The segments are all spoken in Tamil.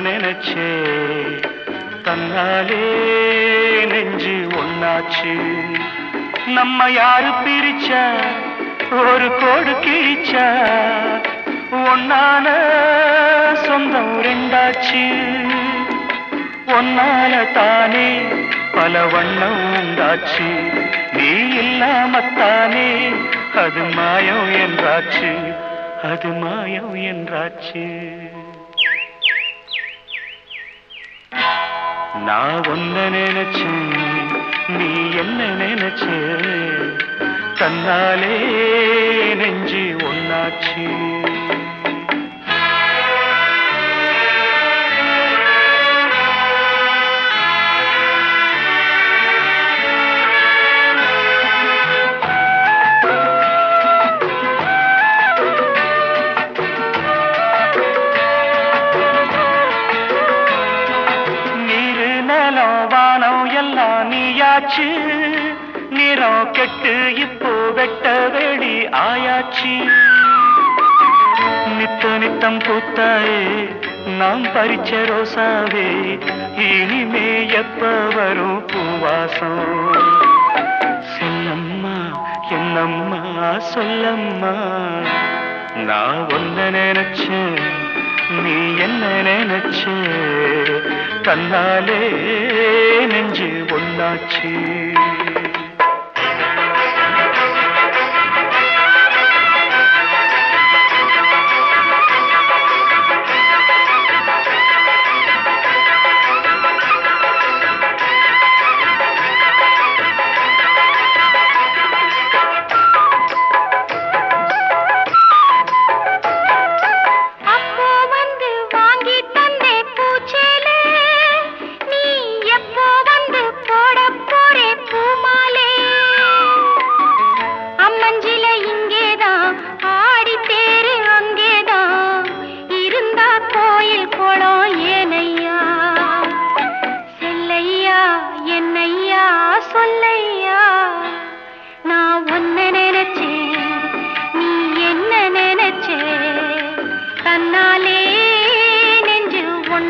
நினைச்சே. தன்னாலே நெஞ்சு ஒன்னாச்சு நம்ம யாரு பிரிச்சா? ஒரு கோடு கிழிச்சா. ஒன்னால சொந்தம் ரெண்டாச்சு. ஒன்னால தானே பல வண்ணம் உண்டாச்சு. நீ இல்லாமத்தானே அது மாயம் என்றாச்சு. அது மாயம் என்றாச்சு. நான் ஒன்ன நினைச்சேன் நீ என்ன நினைச்சே? தன்னாலே நெஞ்சு ஒன்னாச்சு. வானம் நிறம் கெட்டு இப்போ வெட்ட வெளி ஆயாச்சு. நித்த நித்தம் பூத்தாயே நாம் பறிச்ச ரோசாவே இனிமே எப்ப வரும் பூவாசம்? செல்லம்மா என்னம்மா சொல்லம்மா. நான் ஒன்ன நினைச்சேன். நீ என்ன நினைச்ச? கண்ணாலே நெஞ்சு ஒன்னாச்சு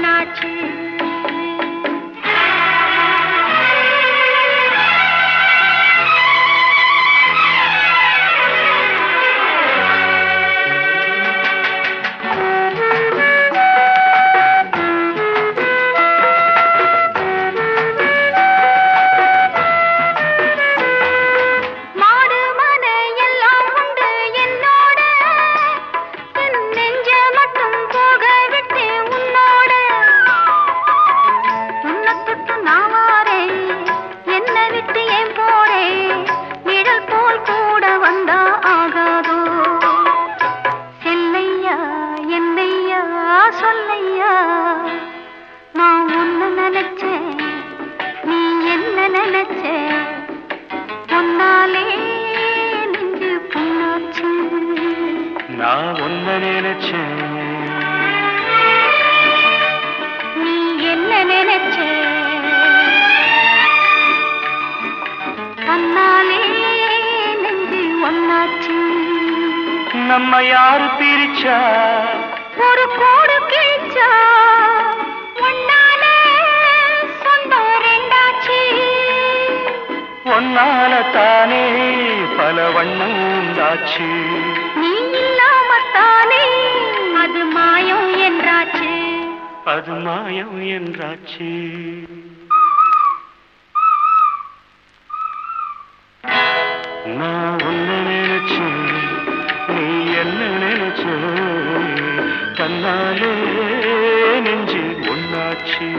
நெஞ்சு சொல்லையா? நான் உன்னை நினைச்சேன். நீ என்ன நினைச்ச பொன்னாலே நெஞ்சு பொன்னாச்சு நான் ஒன்ன நினைச்சேன். நீ என்ன நினைச்ச பொன்னாலே நெஞ்சு ஒன்னாச்சு. நம்ம யாரு பிரிச்சா? ஒன்னாலே தானே பல வண்ணம் உண்டாச்சு. நீ இல்லாமத்தானே அது மாயம் என்றாச்சு. அது மாயம் என்றாச்சு. நான் ஒன்ன நினைச்சேன். 지내는지 못났지.